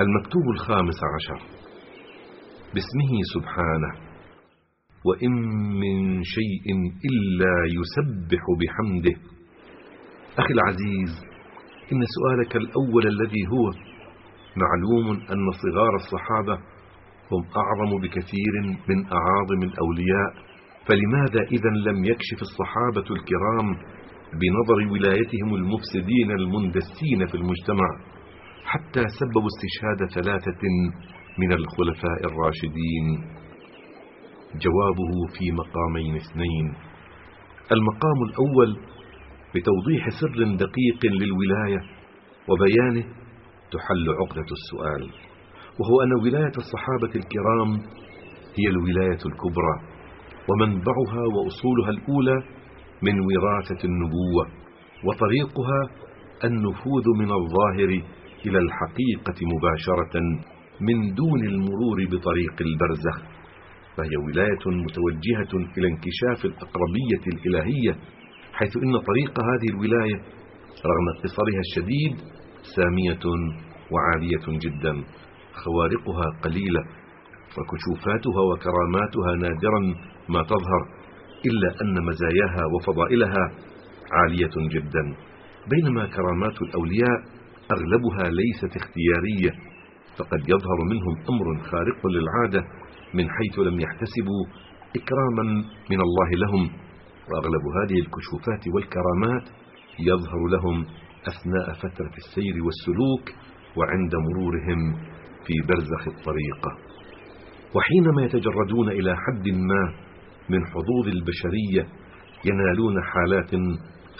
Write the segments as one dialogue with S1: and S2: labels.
S1: المكتوب الخامس عشر. باسمه سبحانه. وإن من شيء إلا يسبح بحمده. أخي العزيز إن سؤالك الأول الذي هو معلوم أن صغار الصحابة هم أعظم بكثير من أعاظم الأولياء. فلماذا إذا لم يكشف الصحابة الكرام بنظر ولايتهم المفسدين المندسين في المجتمع؟ حتى سببوا استشهاد ثلاثة من الخلفاء الراشدين. جوابه في مقامين اثنين. المقام الأول بتوضيح سر دقيق للولاية وبيانه تحل عقدة السؤال وهو أن ولاية الصحابة الكرام هي الولاية الكبرى ومنبعها وأصولها الأولى من وراثة النبوة وطريقها النفوذ من الظاهر إلى الحقيقة مباشرة من دون المرور بطريق البرزخ فهي ولاية متوجهة إلى انكشاف الأقربية الإلهية حيث إن طريق هذه الولاية رغم اقتصارها الشديد سامية وعالية جدا خوارقها قليلة وكشوفاتها وكراماتها نادرا ما تظهر إلا أن مزاياها وفضائلها عالية جدا بينما كرامات الأولياء أغلبها ليست اختيارية فقد يظهر منهم أمر خارق للعادة من حيث لم يحتسبوا إكراما من الله لهم وأغلب هذه الكشوفات والكرامات يظهر لهم أثناء فترة السير والسلوك وعند مرورهم في برزخ الطريقة وحينما يتجردون إلى حد ما من حظوظ البشرية ينالون حالات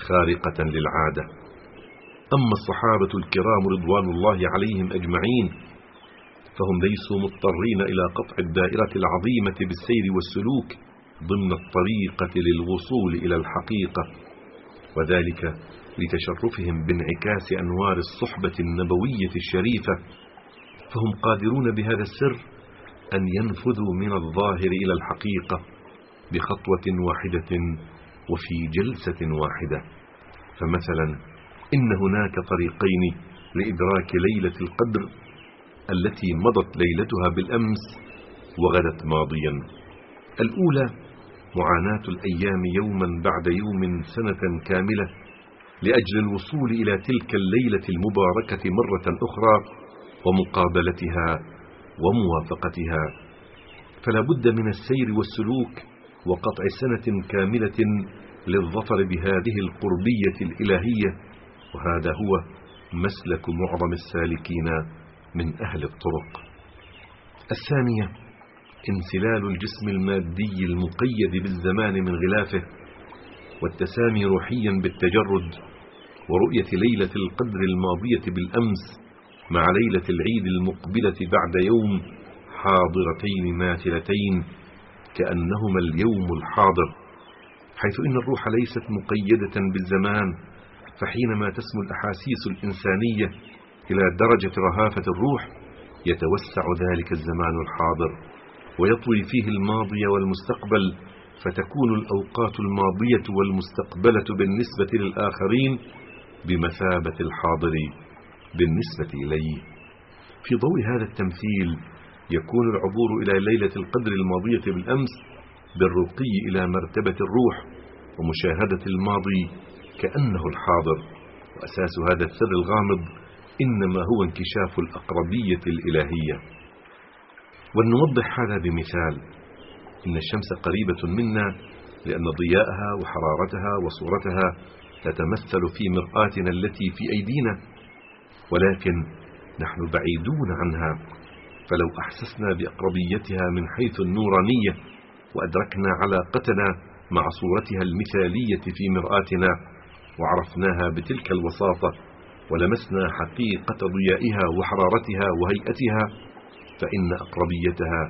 S1: خارقة للعادة. أما الصحابة الكرام رضوان الله عليهم أجمعين فهم ليسوا مضطرين إلى قطع الدائرة العظيمة بالسير والسلوك ضمن الطريقة للوصول إلى الحقيقة وذلك لتشرفهم بانعكاس أنوار الصحبة النبوية الشريفة فهم قادرون بهذا السر أن ينفذوا من الظاهر إلى الحقيقة بخطوة واحدة وفي جلسة واحدة فمثلا إن هناك طريقين لإدراك ليلة القدر التي مضت ليلتها بالأمس وغدت ماضيا. الأولى معاناة الأيام يوما بعد يوم سنة كاملة لأجل الوصول إلى تلك الليلة المباركة مرة أخرى ومقابلتها وموافقتها. فلا بد من السير والسلوك وقطع سنة كاملة للظفر بهذه القربية الإلهية وهذا هو مسلك معظم السالكين من أهل الطرق. الثانية انسلال الجسم المادي المقيد بالزمان من غلافه والتسامي روحيا بالتجرد ورؤية ليلة القدر الماضية بالأمس مع ليلة العيد المقبلة بعد يوم حاضرتين ماثلتين كأنهما اليوم الحاضر حيث إن الروح ليست مقيدة بالزمان فحينما تسمو الأحاسيس الإنسانية إلى درجة رهافة الروح يتوسع ذلك الزمان الحاضر ويطوي فيه الماضي والمستقبل فتكون الأوقات الماضية والمستقبلة بالنسبة للآخرين بمثابة الحاضر بالنسبة إليه. في ضوء هذا التمثيل يكون العبور إلى ليلة القدر الماضية بالأمس بالرقي إلى مرتبة الروح ومشاهدة الماضي كأنه الحاضر وأساس هذا السر الغامض إنما هو انكشاف الأقربية الإلهية. ولنوضح هذا بمثال. إن الشمس قريبة منا لأن ضياءها وحرارتها وصورتها تتمثل في مرآتنا التي في أيدينا. ولكن نحن بعيدون عنها. فلو أحسسنا بأقربيتها من حيث النورانية وأدركنا علاقتنا مع صورتها المثالية في مرآتنا وعرفناها بتلك الوساطة ولمسنا حقيقة ضيائها وحرارتها وهيئتها فإن أقربيتها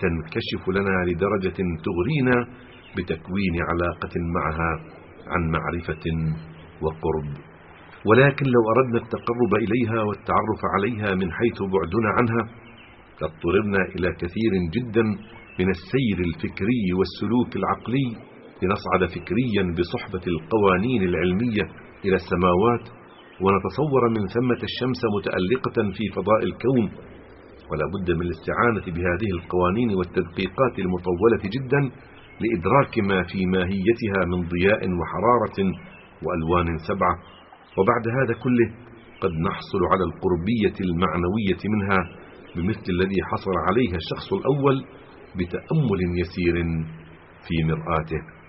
S1: تنكشف لنا لدرجة تغرينا بتكوين علاقة معها عن معرفة وقرب. ولكن لو أردنا التقرب إليها والتعرف عليها من حيث بعدنا عنها لاضطررنا إلى كثير جدا من السير الفكري والسلوك العقلي لنصعد فكريا بصحبة القوانين العلمية إلى السماوات ونتصور من ثمة الشمس متألقة في فضاء الكون. ولا بد من الاستعانة بهذه القوانين والتدقيقات المطولة جدا لإدراك ما في ماهيتها من ضياء وحرارة وألوان سبعة. وبعد هذا كله قد نحصل على القربية المعنوية منها بمثل الذي حصل عليها الشخص الأول بتأمل يسير في مرآته.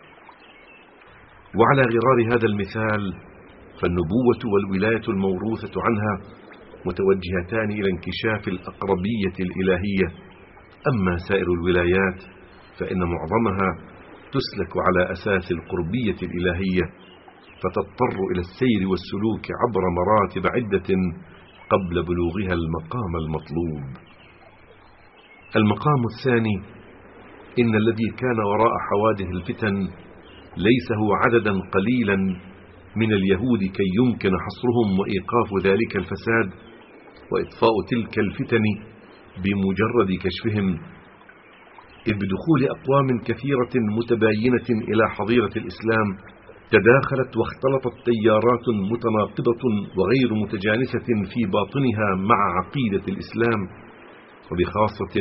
S1: وعلى غرار هذا المثال فالنبوة والولاية الموروثة عنها متوجهتان إلى انكشاف الأقربية الإلهية. أما سائر الولايات فإن معظمها تسلك على أساس القربية الإلهية فتضطر إلى السير والسلوك عبر مراتب عدة قبل بلوغها المقام المطلوب. المقام الثاني إن الذي كان وراء حوادث الفتن ليس هو عددا قليلا من اليهود كي يمكن حصرهم وإيقاف ذلك الفساد وإطفاء تلك الفتن بمجرد كشفهم. إذ بدخول أقوام كثيرة متباينة إلى حظيرة الإسلام تداخلت واختلطت تيارات متناقضة وغير متجانسة في باطنها مع عقيدة الإسلام. وبخاصة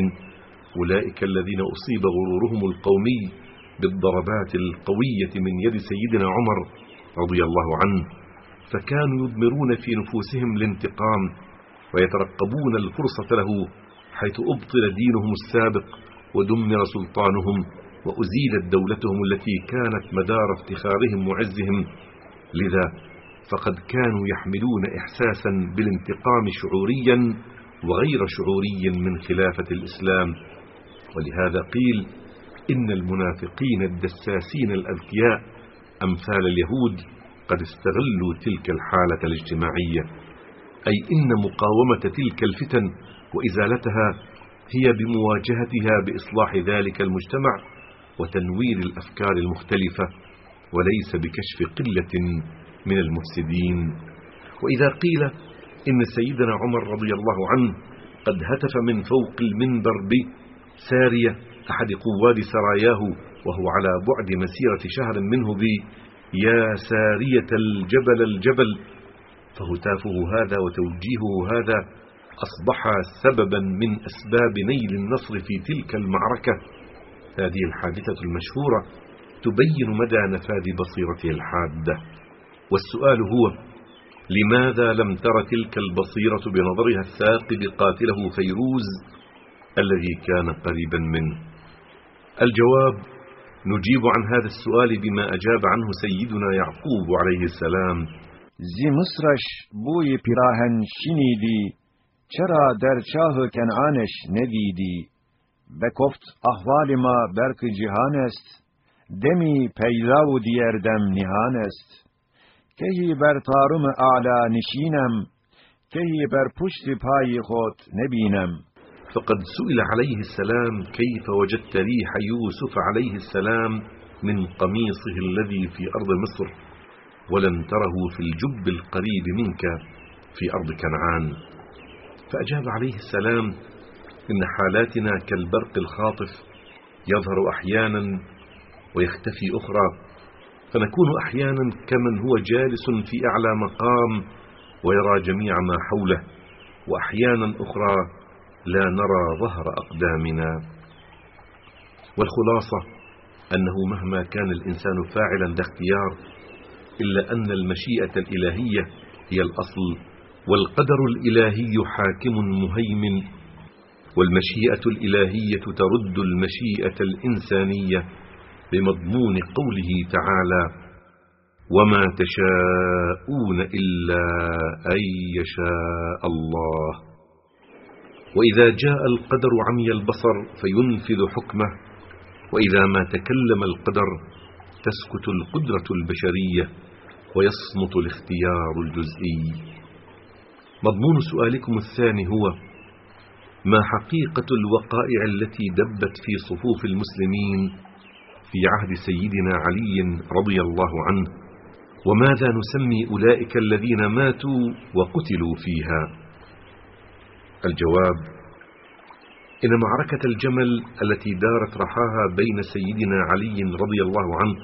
S1: أولئك الذين أصيب غرورهم القومي بالضربات القوية من يد سيدنا عمر رضي الله عنه فكانوا يضمرون في نفوسهم الانتقام ويترقبون الفرصة له حيث أبطل دينهم السابق ودمر سلطانهم وأزيلت دولتهم التي كانت مدار افتخارهم وعزهم. لذا فقد كانوا يحملون إحساسا بالانتقام شعوريا وغير شعوري من خلافة الإسلام. ولهذا قيل إن المنافقين الدساسين الأذكياء أمثال اليهود قد استغلوا تلك الحالة الاجتماعية. أي إن مقاومة تلك الفتن وإزالتها هي بمواجهتها بإصلاح ذلك المجتمع وتنوير الأفكار المختلفة وليس بكشف قلة من المفسدين. وإذا قيل إن سيدنا عمر رضي الله عنه قد هتف من فوق المنبر بسارية أحد قواد سراياه وهو على بعد مسيرة شهر منه ب يا سارية الجبل الجبل فهتافه هذا وتوجيهه هذا أصبح سببا من أسباب نيل النصر في تلك المعركة. هذه الحادثة المشهورة تبين مدى نفاذ بصيرته الحادة. والسؤال هو لماذا لم تر تلك البصيرة بنظرها الثاقب قاتله فيروز الذي كان قريبا منه؟ الجواب نجيب عن هذا السؤال بما أجاب عنه سيدنا يعقوب عليه السلام.
S2: زي مصرش بوی پیراهن شنیدی چرا در چاه کنعانش ندیدی؟ بکفت احوال ما برق جهان است دمی پیدا و دیگر دم نهان است. کهی بر تارم اعلا نشینم کهی بر پشت پای خود نبینم.
S1: فقد سئل عليه السلام كيف وجدت ريح يوسف عليه السلام من قميصه الذي في أرض مصر ولم تره في الجب القريب منك في أرض كنعان. فأجاب عليه السلام إن حالاتنا كالبرق الخاطف يظهر أحيانا ويختفي أخرى فنكون أحيانا كمن هو جالس في أعلى مقام ويرى جميع ما حوله وأحيانا أخرى لا نرى ظهر أقدامنا. والخلاصة أنه مهما كان الإنسان فاعلا ذا اختيار إلا أن المشيئة الإلهية هي الأصل والقدر الإلهي حاكم مهيمن والمشيئة الإلهية ترد المشيئة الإنسانية بمضمون قوله تعالى وما تشاءون إلا أن يشاء الله وإذا جاء القدر عمي البصر فينفذ حكمه وإذا ما تكلم القدر تسكت القدرة البشرية ويصمت الاختيار الجزئي. مضمون سؤالكم الثاني هو ما حقيقة الوقائع التي دبت في صفوف المسلمين في عهد سيدنا علي رضي الله عنه؟ وماذا نسمي أولئك الذين ماتوا وقتلوا فيها؟ الجواب إن معركة الجمل التي دارت رحاها بين سيدنا علي رضي الله عنه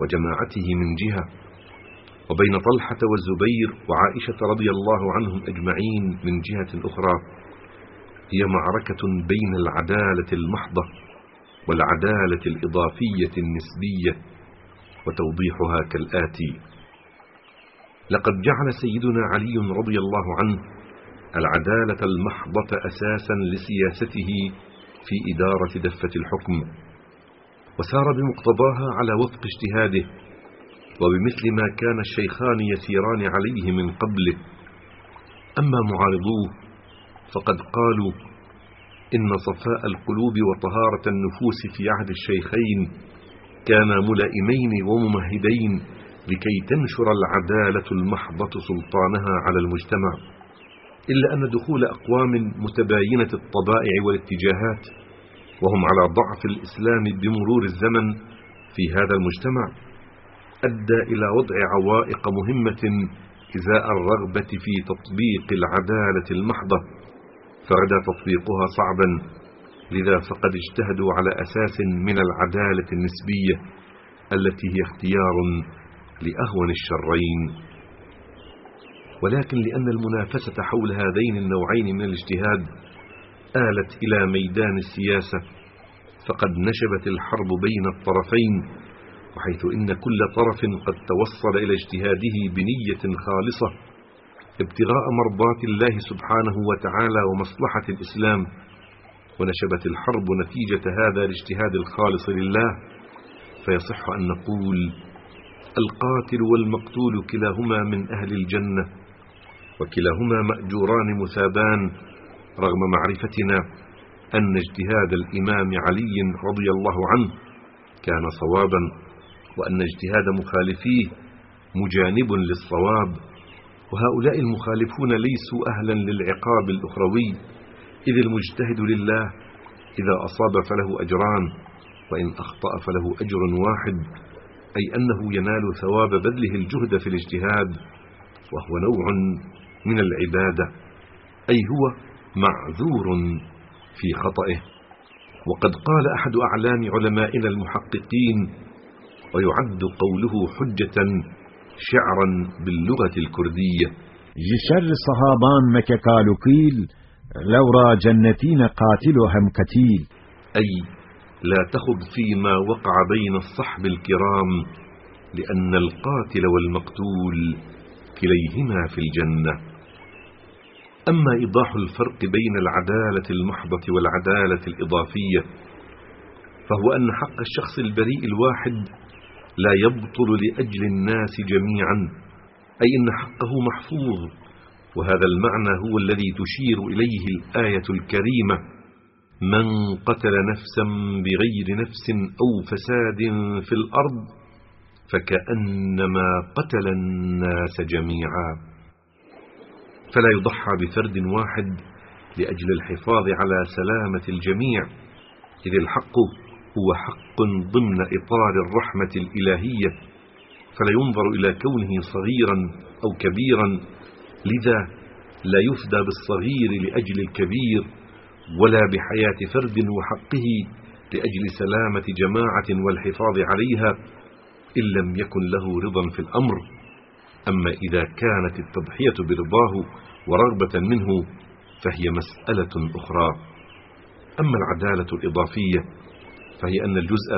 S1: وجماعته من جهة وبين طلحة والزبير وعائشة رضي الله عنهم أجمعين من جهة أخرى هي معركة بين العدالة المحضة والعدالة الإضافية النسبية وتوضيحها كالآتي. لقد جعل سيدنا علي رضي الله عنه العدالة المحضة أساسا لسياسته في إدارة دفة الحكم وسار بمقتضاها على وفق اجتهاده وبمثل ما كان الشيخان يسيران عليه من قبله. أما معارضوه فقد قالوا إن صفاء القلوب وطهارة النفوس في عهد الشيخين كانا ملائمين وممهدين لكي تنشر العدالة المحضة سلطانها على المجتمع. إلا أن دخول أقوام متباينة الطبائع والاتجاهات وهم على ضعف الإسلام بمرور الزمن في هذا المجتمع أدى إلى وضع عوائق مهمة إزاء الرغبة في تطبيق العدالة المحضة فغدا تطبيقها صعبا لذا فقد اجتهدوا على أساس من العدالة النسبية التي هي اختيار لأهون الشرين. ولكن لأن المنافسة حول هذين النوعين من الاجتهاد آلت إلى ميدان السياسة فقد نشبت الحرب بين الطرفين وحيث إن كل طرف قد توصل إلى اجتهاده بنية خالصة ابتغاء مرضات الله سبحانه وتعالى ومصلحة الإسلام ونشبت الحرب نتيجة هذا الاجتهاد الخالص لله فيصح أن نقول القاتل والمقتول كلاهما من أهل الجنة. وكلاهما مأجوران مثابان رغم معرفتنا أن اجتهاد الإمام علي رضي الله عنه كان صوابا وأن اجتهاد مخالفيه مجانب للصواب. وهؤلاء المخالفون ليسوا أهلا للعقاب الأخروي إذ المجتهد لله إذا أصاب فله أجران وإن أخطأ فله أجر واحد أي أنه ينال ثواب بذله الجهد في الاجتهاد وهو نوع من العبادة أي هو معذور في خطئه. وقد قال أحد أعلام علمائنا المحققين ويعد قوله حجة شعرا باللغة الكردية.
S2: جشر صحابان مككال قيل لو را جنتين قاتلهم كتيل.
S1: أي لا تخض فيما وقع بين الصحب الكرام لأن القاتل والمقتول كليهما في الجنة. أما إيضاح الفرق بين العدالة المحضة والعدالة الإضافية فهو أن حق الشخص البريء الواحد لا يبطل لأجل الناس جميعا أي أن حقه محفوظ وهذا المعنى هو الذي تشير إليه الآية الكريمة من قتل نفسا بغير نفس أو فساد في الأرض فكأنما قتل الناس جميعا. فلا يضحى بفرد واحد لأجل الحفاظ على سلامة الجميع إذ الحق هو حق ضمن إطار الرحمة الإلهية فلا ينظر إلى كونه صغيرا أو كبيرا لذا لا يفدى بالصغير لأجل الكبير ولا بحياة فرد وحقه لأجل سلامة جماعة والحفاظ عليها إن لم يكن له رضا في الأمر. أما إذا كانت التضحية برضاه ورغبة منه فهي مسألة أخرى. أما العدالة الإضافية فهي أن الجزء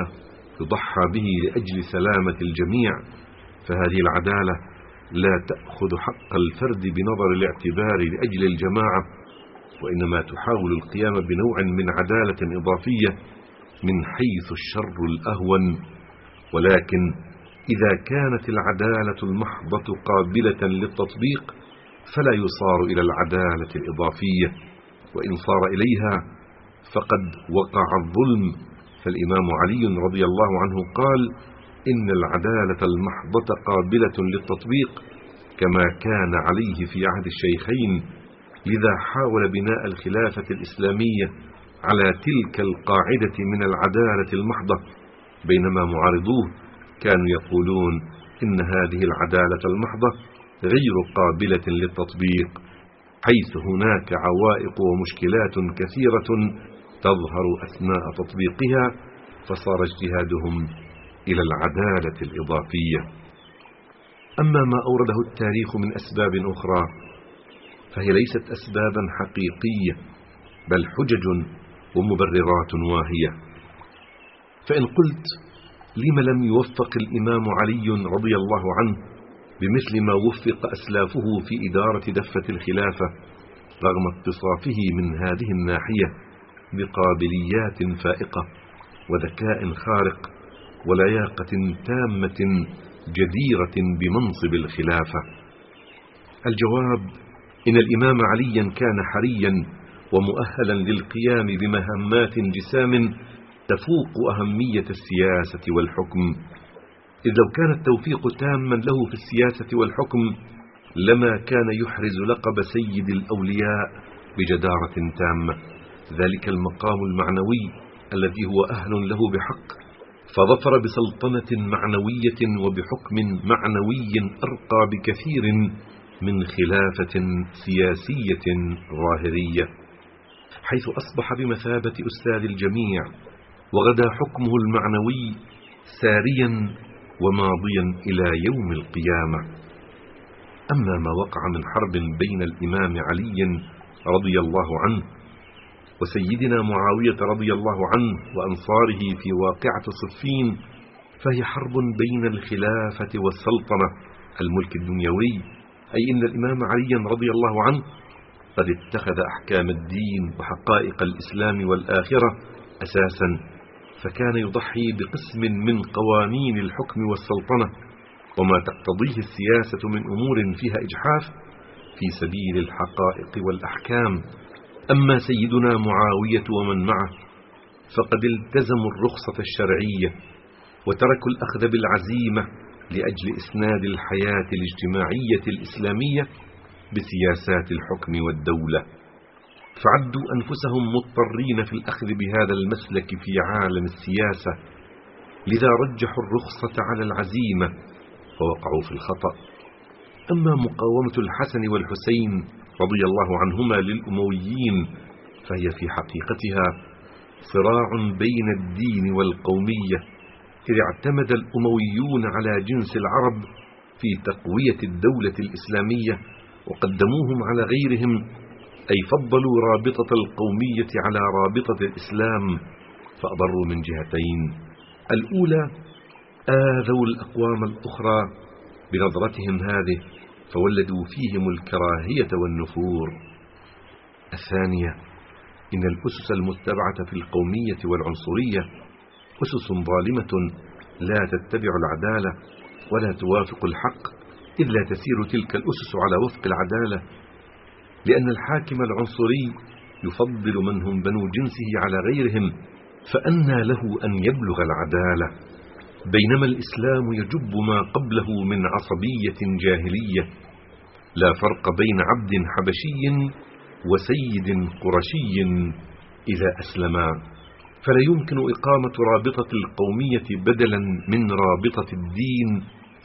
S1: يضحى به لأجل سلامة الجميع فهذه العدالة لا تأخذ حق الفرد بنظر الاعتبار لأجل الجماعة وإنما تحاول القيام بنوع من عدالة إضافية من حيث الشر الأهون. ولكن إذا كانت العدالة المحضة قابلة للتطبيق فلا يصار إلى العدالة الإضافية وإن صار إليها فقد وقع الظلم. فالإمام علي رضي الله عنه قال إن العدالة المحضة قابلة للتطبيق كما كان عليه في عهد الشيخين لذا حاول بناء الخلافة الإسلامية على تلك القاعدة من العدالة المحضة. بينما معارضوه كانوا يقولون إن هذه العدالة المحضة غير قابلة للتطبيق حيث هناك عوائق ومشكلات كثيرة تظهر أثناء تطبيقها فصار اجتهادهم إلى العدالة الإضافية. أما ما أورده التاريخ من أسباب أخرى فهي ليست أسبابا حقيقية بل حجج ومبررات واهية. فإن قلت لم لم يوفق الإمام علي رضي الله عنه بمثل ما وفق أسلافه في إدارة دفة الخلافة رغم اتصافه من هذه الناحية بقابليات فائقة وذكاء خارق ولياقة تامة جديرة بمنصب الخلافة. الجواب إن الإمام عليا كان حريا ومؤهلا للقيام بمهمات جسام تفوق أهمية السياسة والحكم. إذ لو كان التوفيق تاما له في السياسة والحكم لما كان يحرز لقب سيد الأولياء بجدارة تامة. ذلك المقام المعنوي الذي هو أهل له بحق فظفر بسلطنة معنوية وبحكم معنوي أرقى بكثير من خلافة سياسية ظاهرية. حيث أصبح بمثابة أستاذ الجميع وغدا حكمه المعنوي ساريا وماضيا إلى يوم القيامة. أما ما وقع من حرب بين الإمام علي رضي الله عنه وسيدنا معاوية رضي الله عنه وأنصاره في واقعة صفين فهي حرب بين الخلافة والسلطنة الملك الدنيوي أي إن الإمام علي رضي الله عنه قد اتخذ أحكام الدين وحقائق الإسلام والآخرة أساسا فكان يضحي بقسم من قوانين الحكم والسلطنة وما تقتضيه السياسة من أمور فيها إجحاف في سبيل الحقائق والأحكام. أما سيدنا معاوية ومن معه فقد التزموا الرخصة الشرعية وتركوا الأخذ بالعزيمة لأجل إسناد الحياة الاجتماعية الإسلامية بسياسات الحكم والدولة. فعدوا أنفسهم مضطرين في الأخذ بهذا المسلك في عالم السياسة لذا رجحوا الرخصة على العزيمة فوقعوا في الخطأ. أما مقاومة الحسن والحسين رضي الله عنهما للأمويين فهي في حقيقتها صراع بين الدين والقومية إذ اعتمد الأمويون على جنس العرب في تقوية الدولة الإسلامية وقدموهم على غيرهم أي فضلوا رابطة القومية على رابطة الإسلام فأضروا من جهتين. الأولى آذوا الأقوام الأخرى بنظرتهم هذه فولدوا فيهم الكراهية والنفور. الثانية إن الأسس المتبعة في القومية والعنصرية أسس ظالمة لا تتبع العدالة ولا توافق الحق إذ لا تسير تلك الأسس على وفق العدالة. لأن الحاكم العنصري يفضل من هم بنو جنسه على غيرهم فأنى له أن يبلغ العدالة. بينما الإسلام يجب ما قبله من عصبية جاهلية. لا فرق بين عبد حبشي وسيد قرشي إذا أسلما. فلا يمكن إقامة رابطة القومية بدلا من رابطة الدين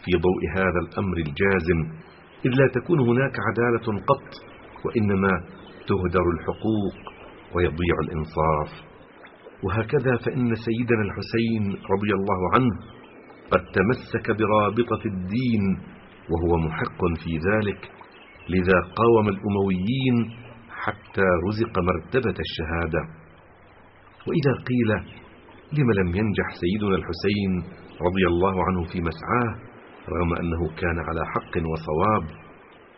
S1: في ضوء هذا الأمر الجازم إذ لا تكون هناك عدالة قط وإنما تهدر الحقوق ويضيع الإنصاف. وهكذا فإن سيدنا الحسين رضي الله عنه قد تمسك برابطة الدين وهو محق في ذلك لذا قاوم الأمويين حتى رزق مرتبة الشهادة. وإذا قيل لم لم ينجح سيدنا الحسين رضي الله عنه في مسعاه رغم أنه كان على حق وصواب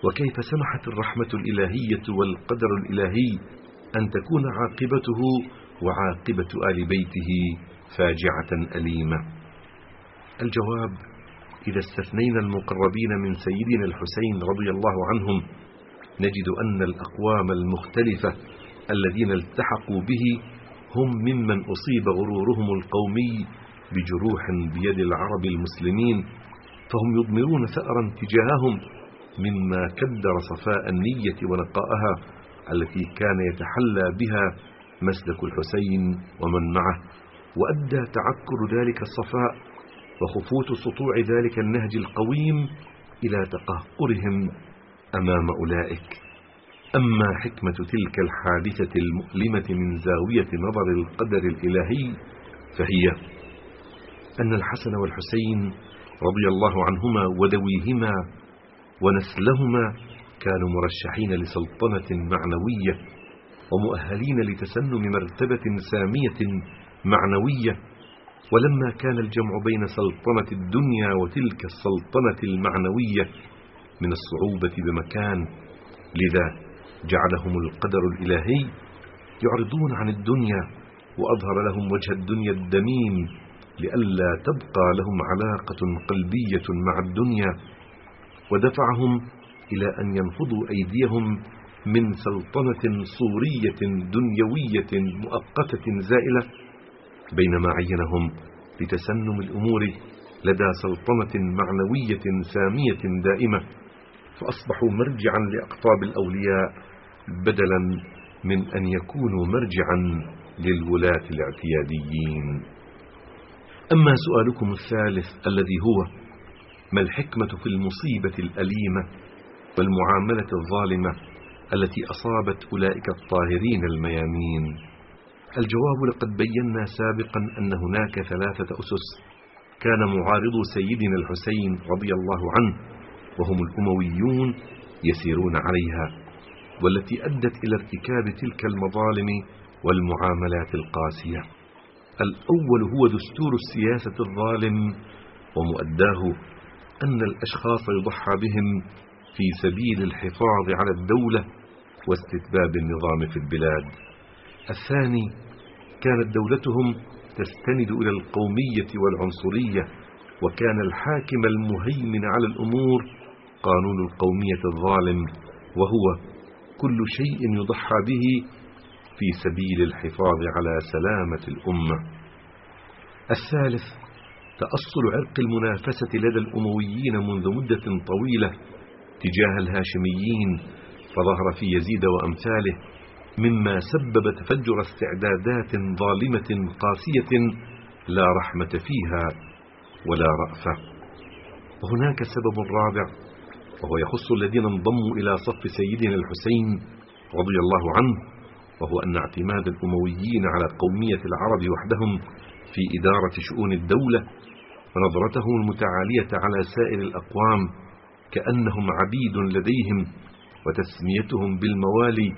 S1: وكيف سمحت الرحمة الإلهية والقدر الإلهي أن تكون عاقبته وعاقبة آل بيته فاجعة أليمة؟ الجواب إذا استثنينا المقربين من سيدنا الحسين رضي الله عنهم نجد أن الأقوام المختلفة الذين التحقوا به هم ممن أصيب غرورهم القومي بجروح بيد العرب المسلمين فهم يضمرون ثأرا تجاههم مما كدر صفاء النية ونقاءها التي كان يتحلى بها مسلك الحسين ومن معه. وأدى تعكر ذلك الصفاء وخفوت سطوع ذلك النهج القويم إلى تقهقرهم أمام أولئك. أما حكمة تلك الحادثة المؤلمة من زاوية نظر القدر الإلهي فهي أن الحسن والحسين رضي الله عنهما وذويهما ونسلهما كانوا مرشحين لسلطنة معنوية ومؤهلين لتسنم مرتبة سامية معنوية. ولما كان الجمع بين سلطنة الدنيا وتلك السلطنة المعنوية من الصعوبة بمكان لذا جعلهم القدر الإلهي يعرضون عن الدنيا وأظهر لهم وجه الدنيا الدميم لئلا تبقى لهم علاقة قلبية مع الدنيا. ودفعهم إلى أن ينفضوا أيديهم من سلطنة صورية دنيوية مؤقتة زائلة بينما عينهم لتسنم الأمور لدى سلطنة معنوية سامية دائمة فأصبحوا مرجعا لأقطاب الأولياء بدلا من أن يكونوا مرجعا للولاة الاعتياديين. أما سؤالكم الثالث الذي هو ما الحكمة في المصيبة الأليمة والمعاملة الظالمة التي أصابت أولئك الطاهرين الميامين؟ الجواب لقد بينا سابقا أن هناك ثلاثة أسس. كان معارض سيدنا الحسين رضي الله عنه وهم الأمويون يسيرون عليها والتي أدت إلى ارتكاب تلك المظالم والمعاملات القاسية. الأول هو دستور السياسة الظالم ومؤداه أن الأشخاص يضحى بهم في سبيل الحفاظ على الدولة واستتباب النظام في البلاد. الثاني كانت دولتهم تستند إلى القومية والعنصرية وكان الحاكم المهيمن على الأمور قانون القومية الظالم وهو كل شيء يضحى به في سبيل الحفاظ على سلامة الأمة. الثالث تأصل عرق المنافسة لدى الأمويين منذ مدة طويلة تجاه الهاشميين فظهر في يزيد وأمثاله مما سبب تفجر استعدادات ظالمة قاسية لا رحمة فيها ولا رأفة وهناك سبب رابع وهو يخص الذين انضموا إلى صف سيدنا الحسين رضي الله عنه وهو أن اعتماد الأمويين على قومية العرب وحدهم في إدارة شؤون الدولة ونظرتهم المتعالية على سائر الأقوام كأنهم عبيد لديهم وتسميتهم بالموالي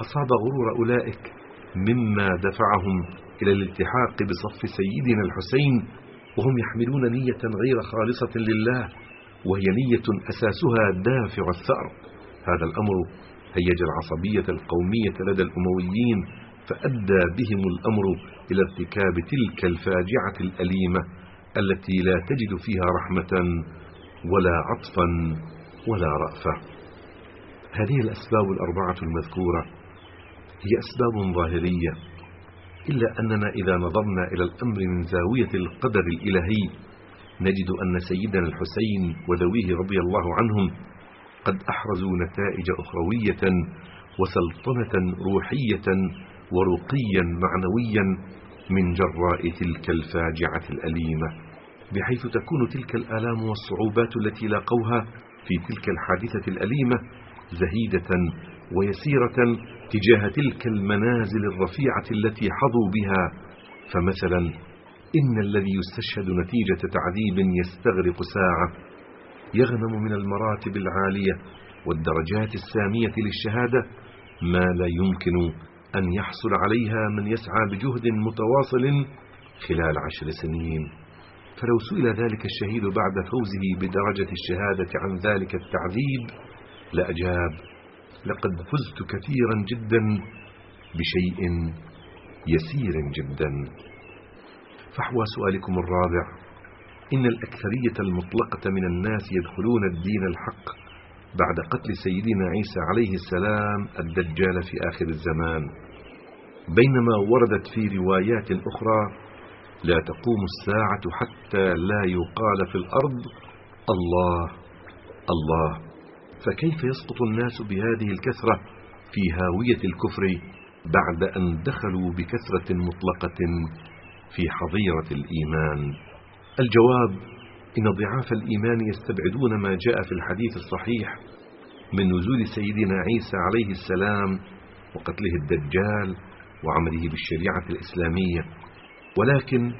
S1: أصاب غرور أولئك مما دفعهم إلى الالتحاق بصف سيدنا الحسين وهم يحملون نية غير خالصة لله وهي نية أساسها دافع الثأر. هذا الأمر هيج العصبية القومية لدى الأمويين فأدى بهم الأمر إلى ارتكاب تلك الفاجعة الأليمة التي لا تجد فيها رحمة ولا عطفا ولا رأفة. هذه الأسباب الأربعة المذكورة هي أسباب ظاهرية إلا أننا إذا نظرنا إلى الأمر من زاوية القدر الإلهي نجد أن سيدنا الحسين وذويه رضي الله عنهم قد أحرزوا نتائج أخروية وسلطنة روحية ورقيا معنويا من جراء تلك الفاجعة الأليمة بحيث تكون تلك الآلام والصعوبات التي لاقوها في تلك الحادثة الأليمة زهيدة ويسيرة تجاه تلك المنازل الرفيعة التي حظوا بها. فمثلا إن الذي يستشهد نتيجة تعذيب يستغرق ساعة يغنم من المراتب العالية والدرجات السامية للشهادة ما لا يمكن أن يحصل عليها من يسعى بجهد متواصل خلال عشر سنين. فلو سئل ذلك الشهيد بعد فوزه بدرجة الشهادة عن ذلك التعذيب لأجاب لقد فزت كثيرا جدا بشيء يسير جدا. فحوى سؤالكم الرابع إن الأكثرية المطلقة من الناس يدخلون الدين الحق بعد قتل سيدنا عيسى عليه السلام الدجال في آخر الزمان. بينما وردت في روايات أخرى لا تقوم الساعة حتى لا يقال في الأرض الله الله. فكيف يسقط الناس بهذه الكثرة في هاوية الكفر بعد أن دخلوا بكثرة مطلقة في حظيرة الإيمان؟ الجواب إن ضعاف الإيمان يستبعدون ما جاء في الحديث الصحيح من نزول سيدنا عيسى عليه السلام وقتله الدجال وعمله بالشريعة الإسلامية. ولكن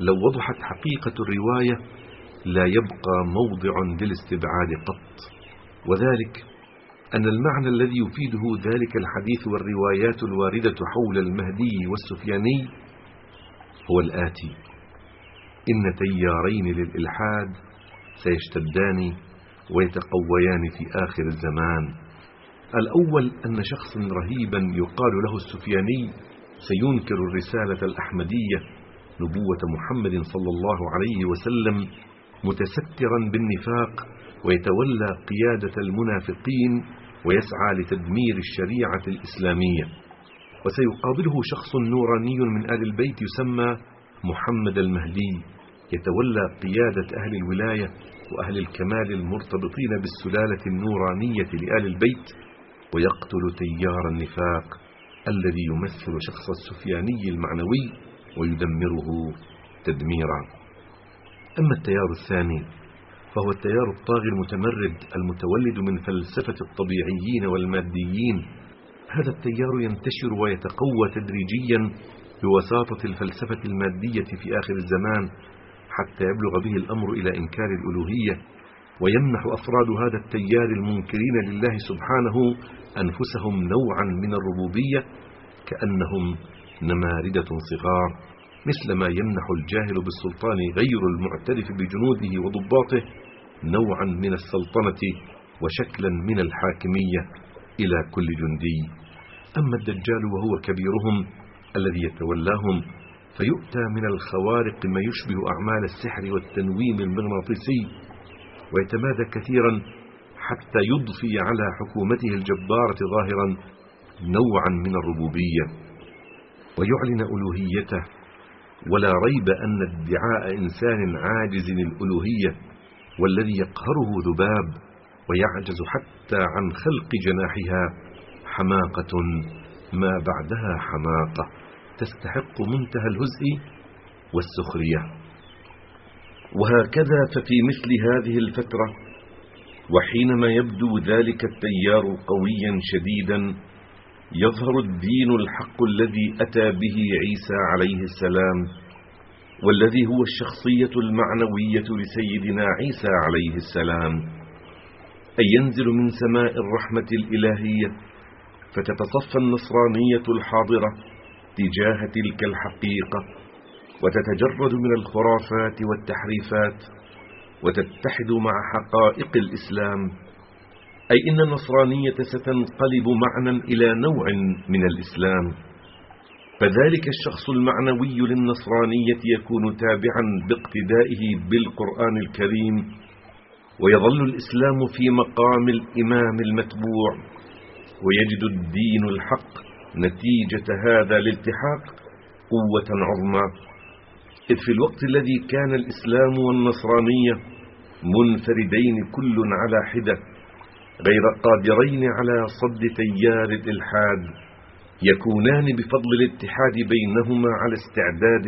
S1: لو وضحت حقيقة الرواية لا يبقى موضع للاستبعاد قط. وذلك أن المعنى الذي يفيده ذلك الحديث والروايات الواردة حول المهدي والسفياني هو الآتي إن تيارين للإلحاد سيشتدان ويتقويان في آخر الزمان. الأول أن شخصا رهيبا يقال له السفياني سينكر الرسالة الأحمدية نبوة محمد صلى الله عليه وسلم متسترا بالنفاق ويتولى قيادة المنافقين ويسعى لتدمير الشريعة الإسلامية. وسيقابله شخص نوراني من آل البيت يسمى محمد المهدي. يتولى قيادة أهل الولاية وأهل الكمال المرتبطين بالسلالة النورانية لآل البيت ويقتل تيار النفاق. الذي يمثل شخص السفياني المعنوي ويدمره تدميرا. أما التيار الثاني فهو التيار الطاغي المتمرد المتولد من فلسفة الطبيعيين والماديين. هذا التيار ينتشر ويتقوى تدريجيا بوساطة الفلسفة المادية في آخر الزمان حتى يبلغ به الأمر إلى إنكار الألوهية. ويمنح أفراد هذا التيار المنكرين لله سبحانه أنفسهم نوعا من الربوبية كأنهم نماردة صغار مثل ما يمنح الجاهل بالسلطان غير المعترف بجنوده وضباطه نوعا من السلطنة وشكلا من الحاكمية إلى كل جندي. أما الدجال وهو كبيرهم الذي يتولاهم فيؤتى من الخوارق ما يشبه أعمال السحر والتنويم المغناطيسي ويتمادى كثيرا حتى يضفي على حكومته الجبارة ظاهرا نوعا من الربوبية ويعلن ألوهيته. ولا ريب أن ادعاء إنسان عاجز الألوهية والذي يقهره ذباب ويعجز حتى عن خلق جناحها حماقة ما بعدها حماقة تستحق منتهى الهزء والسخرية. وهكذا ففي مثل هذه الفترة وحينما يبدو ذلك التيار قويا شديدا يظهر الدين الحق الذي أتى به عيسى عليه السلام والذي هو الشخصية المعنوية لسيدنا عيسى عليه السلام أن ينزل من سماء الرحمة الإلهية فتتصفى النصرانية الحاضرة تجاه تلك الحقيقة. وتتجرد من الخرافات والتحريفات وتتحد مع حقائق الإسلام أي إن النصرانية ستنقلب معنا إلى نوع من الإسلام. فذلك الشخص المعنوي للنصرانية يكون تابعا باقتدائه بالقرآن الكريم ويظل الإسلام في مقام الإمام المتبوع ويجد الدين الحق نتيجة هذا الالتحاق قوة عظمى. إذ في الوقت الذي كان الإسلام والنصرانية منفردين كل على حدة غير قادرين على صد تيار الإلحاد يكونان بفضل الاتحاد بينهما على استعداد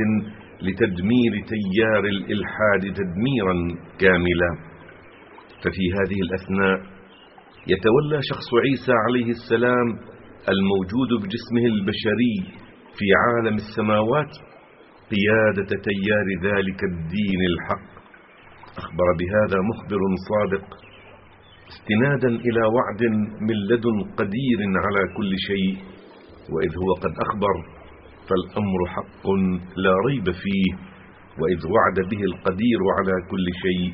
S1: لتدمير تيار الإلحاد تدميرا كاملا. ففي هذه الأثناء يتولى شخص عيسى عليه السلام الموجود بجسمه البشري في عالم السماوات قيادة تيار ذلك الدين الحق. أخبر بهذا مخبر صادق استنادا إلى وعد من لدن قدير على كل شيء. وإذ هو قد أخبر فالأمر حق لا ريب فيه. وإذ وعد به القدير على كل شيء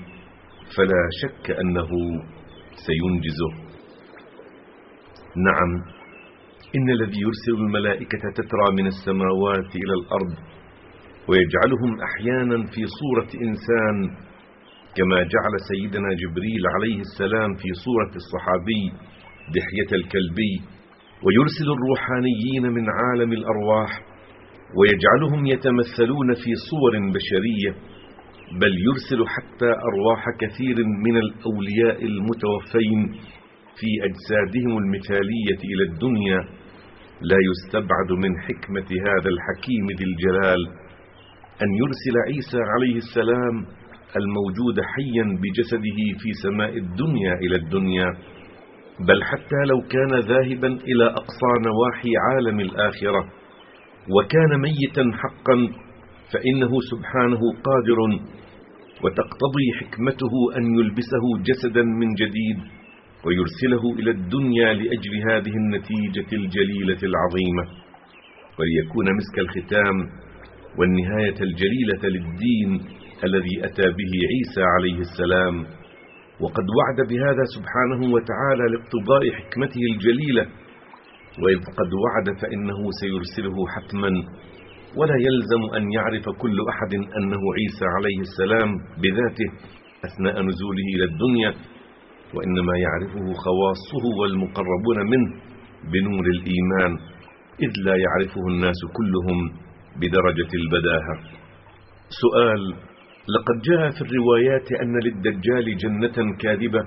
S1: فلا شك أنه سينجزه. نعم إن الذي يرسل الملائكة تترى من السماوات إلى الأرض ويجعلهم أحيانا في صورة إنسان كما جعل سيدنا جبريل عليه السلام في صورة الصحابي دحية الكلبي. ويرسل الروحانيين من عالم الأرواح ويجعلهم يتمثلون في صور بشرية بل يرسل حتى أرواح كثير من الأولياء المتوفين في أجسادهم المثالية إلى الدنيا. لا يستبعد من حكمة هذا الحكيم ذي الجلال. أن يرسل عيسى عليه السلام الموجود حيا بجسده في سماء الدنيا إلى الدنيا بل حتى لو كان ذاهبا إلى أقصى نواحي عالم الآخرة وكان ميتا حقا فإنه سبحانه قادر وتقتضي حكمته أن يلبسه جسدا من جديد ويرسله إلى الدنيا لأجل هذه النتيجة الجليلة العظيمة. وليكون مسك الختام والنهاية الجليلة للدين الذي أتى به عيسى عليه السلام. وقد وعد بهذا سبحانه وتعالى لاقتضاء حكمته الجليلة. وإذ قد وعد فإنه سيرسله حتما. ولا يلزم أن يعرف كل أحد أنه عيسى عليه السلام بذاته أثناء نزوله إلى الدنيا. وإنما يعرفه خواصه والمقربون منه بنور الإيمان. إذ لا يعرفه الناس كلهم بدرجة البداهة. سؤال لقد جاء في الروايات أن للدجال جنة كاذبة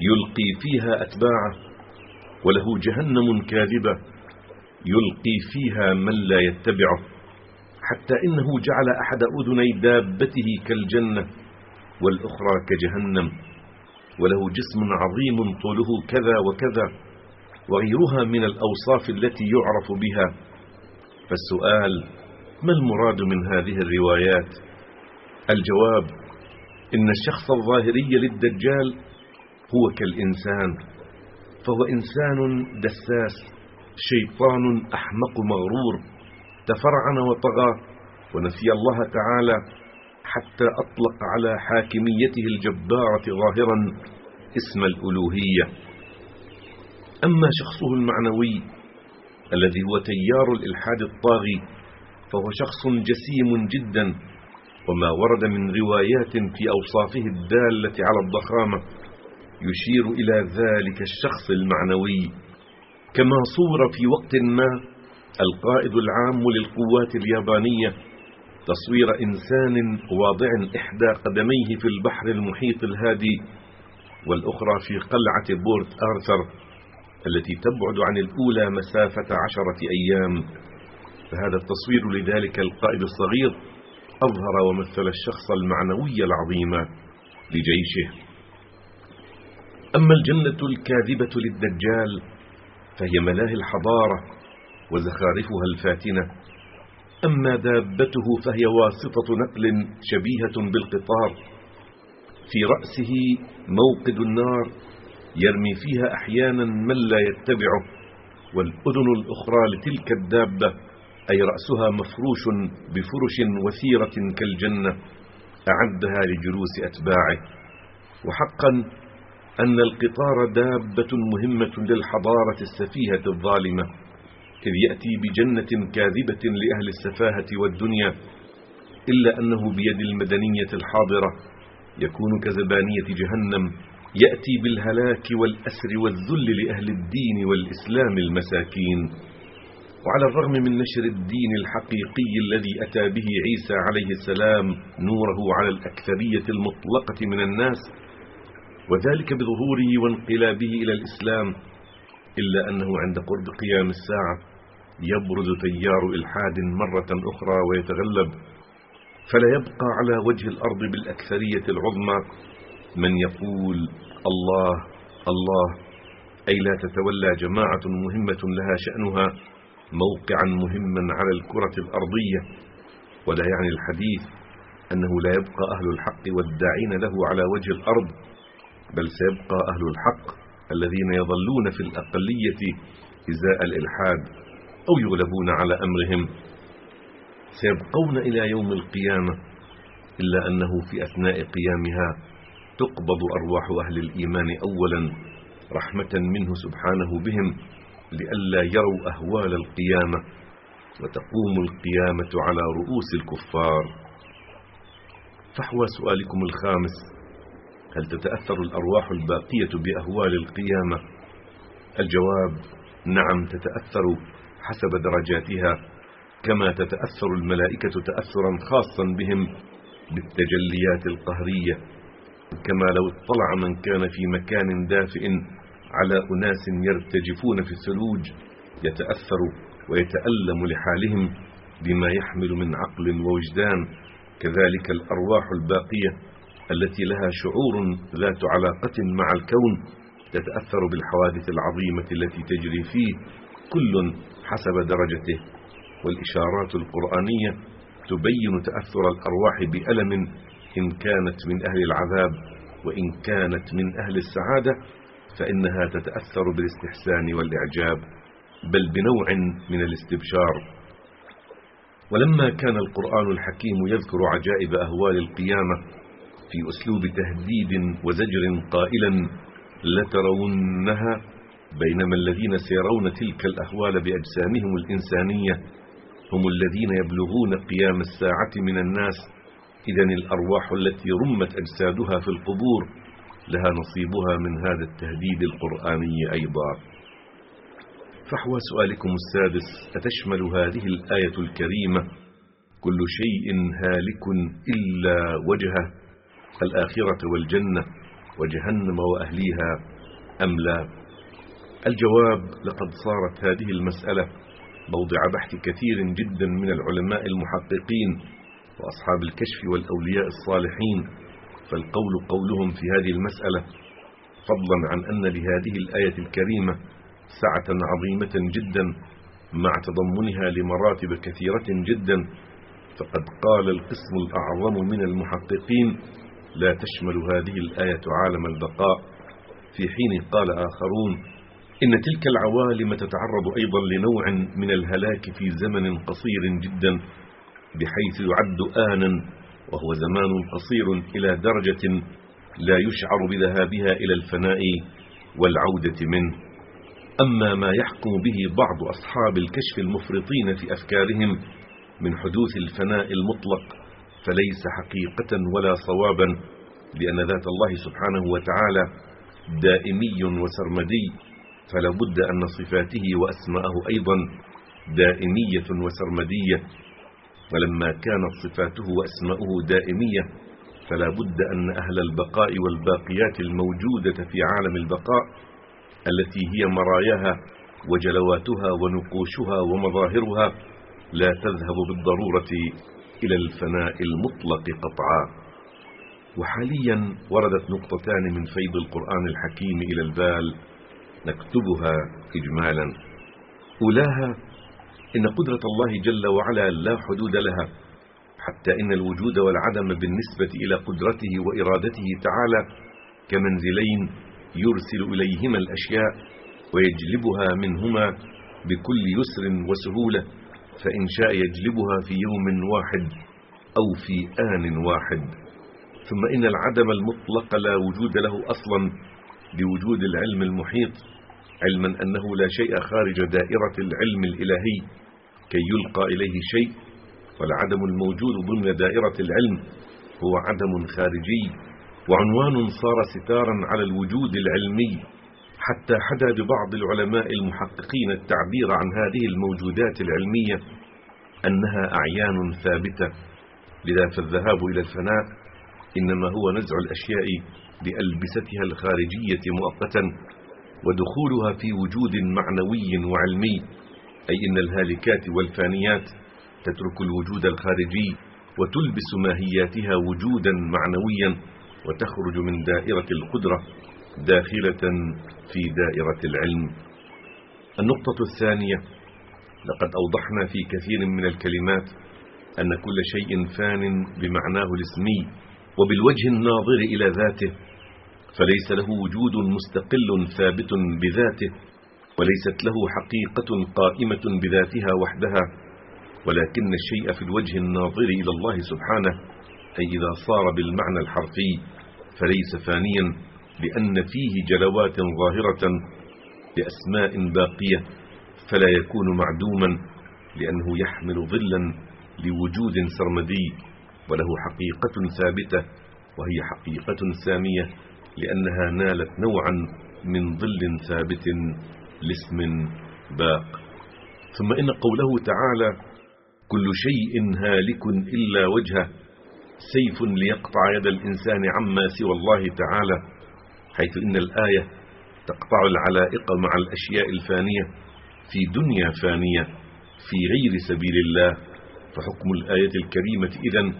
S1: يلقي فيها أتباعه وله جهنم كاذبة يلقي فيها من لا يتبعه حتى إنه جعل أحد أذني دابته كالجنة والأخرى كجهنم وله جسم عظيم طوله كذا وكذا وغيرها من الأوصاف التي يعرف بها. فالسؤال ما المراد من هذه الروايات؟ الجواب إن الشخص الظاهري للدجال هو كالإنسان فهو إنسان دساس شيطان أحمق مغرور تفرعن وطغى ونسي الله تعالى حتى أطلق على حاكميته الجبارة ظاهرا اسم الألوهية. أما شخصه المعنوي الذي هو تيار الإلحاد الطاغي فهو شخص جسيم جدا وما ورد من روايات في أوصافه الدالة على الضخامة يشير إلى ذلك الشخص المعنوي. كما صور في وقت ما القائد العام للقوات اليابانية تصوير إنسان واضع إحدى قدميه في البحر المحيط الهادي والأخرى في قلعة بورت آرثر التي تبعد عن الأولى مسافة عشرة أيام. فهذا التصوير لذلك القائد الصغير أظهر ومثل الشخص المعنوي العظيم لجيشه. أما الجنة الكاذبة للدجال فهي ملاهي الحضارة وزخارفها الفاتنة. أما دابته فهي واسطة نقل شبيهة بالقطار. في رأسه موقد النار يرمي فيها أحيانا من لا يتبعه والأذن الأخرى لتلك الدابة أي رأسها مفروش بفرش وثيرة كالجنة أعدها لجلوس أتباعه. وحقا أن القطار دابة مهمة للحضارة السفيهة الظالمة إذ يأتي بجنة كاذبة لأهل السفاهة والدنيا إلا أنه بيد المدنية الحاضرة. يكون كزبانية جهنم يأتي بالهلاك والأسر والذل لأهل الدين والإسلام المساكين. وعلى الرغم من نشر الدين الحقيقي الذي أتى به عيسى عليه السلام نوره على الأكثرية المطلقة من الناس وذلك بظهوره وانقلابه إلى الإسلام إلا أنه عند قرب قيام الساعة يبرز تيار إلحاد مرة أخرى ويتغلب فلا يبقى على وجه الأرض بالأكثرية العظمى من يقول الله الله. أي لا تتولى جماعة مهمة لها شأنها موقعا مهما على الكرة الأرضية ولا يعني الحديث أنه لا يبقى أهل الحق والداعين له على وجه الأرض بل سيبقى أهل الحق الذين يظلون في الأقلية إزاء الإلحاد أو يغلبون على أمرهم. سيبقون إلى يوم القيامة إلا أنه في أثناء قيامها تقبض أرواح أهل الإيمان أولا رحمة منه سبحانه بهم. لئلا يروا أهوال القيامة وتقوم القيامة على رؤوس الكفار. فحوى سؤالكم الخامس. هل تتأثر الأرواح الباقية بأهوال القيامة؟ الجواب نعم تتأثر حسب درجاتها. كما تتأثر الملائكة تأثرا خاصا بهم بالتجليات القهرية. كما لو اطلع من كان في مكان دافئ على أناس يرتجفون في الثلوج يتأثر ويتألم لحالهم بما يحمل من عقل ووجدان. كذلك الأرواح الباقية التي لها شعور ذات علاقة مع الكون تتأثر بالحوادث العظيمة التي تجري فيه كل حسب درجته. والإشارات القرآنية تبين تأثر الأرواح بألم إن كانت من أهل العذاب وإن كانت من أهل السعادة. فإنها تتأثر بالاستحسان والإعجاب بل بنوع من الاستبشار. ولما كان القرآن الحكيم يذكر عجائب أهوال القيامة في أسلوب تهديد وزجر قائلا لترونها بينما الذين سيرون تلك الأهوال بأجسامهم الإنسانية هم الذين يبلغون قيام الساعة من الناس. إذن الأرواح التي رمت أجسادها في القبور لها نصيبها من هذا التهديد القرآني أيضا. فحوى سؤالكم السادس أتشمل هذه الآية الكريمة كل شيء هالك إلا وجهه؟ الآخرة والجنة وجهنم وأهليها أم لا؟ الجواب لقد صارت هذه المسألة موضع بحث كثير جدا من العلماء المحققين وأصحاب الكشف والأولياء الصالحين فالقول قولهم في هذه المسألة فضلا عن أن لهذه الآية الكريمة سعة عظيمة جدا مع تضمنها لمراتب كثيرة جدا فقد قال القسم الأعظم من المحققين لا تشمل هذه الآية عالم البقاء. في حين قال آخرون إن تلك العوالم تتعرض أيضا لنوع من الهلاك في زمن قصير جدا بحيث يعد آنا وهو زمان قصير إلى درجة لا يشعر بذهابها إلى الفناء والعودة منه. أما ما يحكم به بعض أصحاب الكشف المفرطين في أفكارهم من حدوث الفناء المطلق فليس حقيقة ولا صوابا لأن ذات الله سبحانه وتعالى دائمي وسرمدي فلا بد أن صفاته وأسماءه أيضا دائمية وسرمدية ولما كانت صفاته وأسماؤه دائمية فلا بد أن أهل البقاء والباقيات الموجودة في عالم البقاء التي هي مراياها وجلواتها ونقوشها ومظاهرها لا تذهب بالضرورة إلى الفناء المطلق قطعا. وحاليا وردت نقطتان من فيض القرآن الحكيم إلى البال نكتبها إجمالا. أولاها إن قدرة الله جل وعلا لا حدود لها حتى إن الوجود والعدم بالنسبة إلى قدرته وإرادته تعالى كمنزلين يرسل إليهما الأشياء ويجلبها منهما بكل يسر وسهولة فإن شاء يجلبها في يوم واحد أو في آن واحد. ثم إن العدم المطلق لا وجود له أصلا بوجود العلم المحيط علما أنه لا شيء خارج دائرة العلم الإلهي. كي يلقى إليه شيء والعدم الموجود ضمن دائرة العلم هو عدم خارجي وعنوان صار ستارا على الوجود العلمي حتى حدا ببعض العلماء المحققين التعبير عن هذه الموجودات العلمية أنها أعيان ثابتة. لذا فالذهاب إلى الفناء إنما هو نزع الأشياء بألبستها الخارجية مؤقتا ودخولها في وجود معنوي وعلمي. أي إن الهالكات والفانيات تترك الوجود الخارجي وتلبس ماهياتها وجودا معنويا وتخرج من دائرة القدرة داخلة في دائرة العلم. النقطة الثانية لقد أوضحنا في كثير من الكلمات أن كل شيء فان بمعناه الاسمي وبالوجه الناظر إلى ذاته فليس له وجود مستقل ثابت بذاته. وليست له حقيقة قائمة بذاتها وحدها ولكن الشيء في الوجه الناظر إلى الله سبحانه أي إذا صار بالمعنى الحرفي فليس فانيا لأن فيه جلوات ظاهرة لأسماء باقية فلا يكون معدوما لأنه يحمل ظلا لوجود سرمدي وله حقيقة ثابتة وهي حقيقة سامية لأنها نالت نوعا من ظل ثابت. لاسم باق. ثم إن قوله تعالى كل شيء هالك إلا وجهه. سيف ليقطع يد الإنسان عما سوى الله تعالى حيث إن الآية تقطع العلائق مع الأشياء الفانية في دنيا فانية في غير سبيل الله. فحكم الآية الكريمة إذن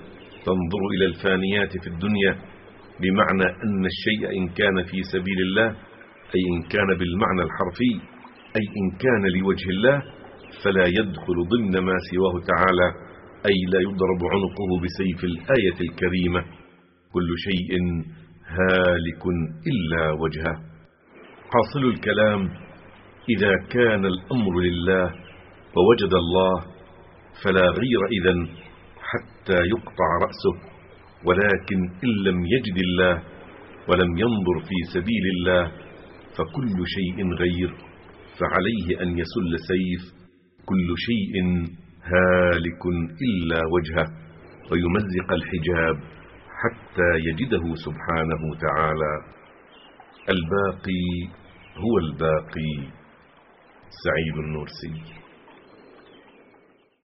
S1: تنظر إلى الفانيات في الدنيا بمعنى أن الشيء إن كان في سبيل الله أي إن كان بالمعنى الحرفي أي إن كان لوجه الله فلا يدخل ضمن ما سواه تعالى أي لا يضرب عنقه بسيف الآية الكريمة. كل شيء هالك إلا وجهه. حاصل الكلام إذا كان الأمر لله ووجد الله فلا غير إذن حتى يقطع رأسه. ولكن إن لم يجد الله ولم ينظر في سبيل الله فكل شيء غير فعليه أن يسل سيف كل شيء هالك إلا وجهه ويمزق الحجاب حتى يجده سبحانه تعالى. الباقي هو الباقي. سعيد النورسي.